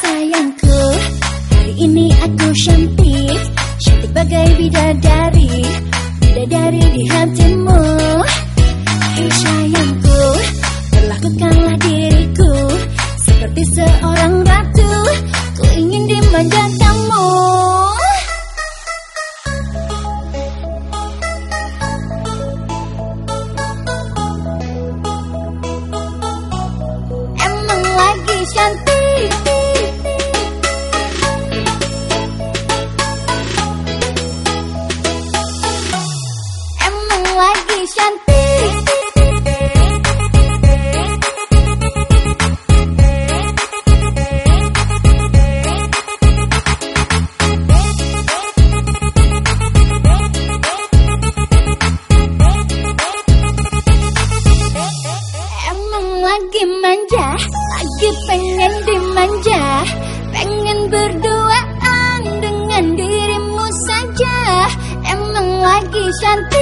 sayangku, hari ini aku cantik dimanja Pengen berduaan dengan dirimu saja. Emang lagi cantik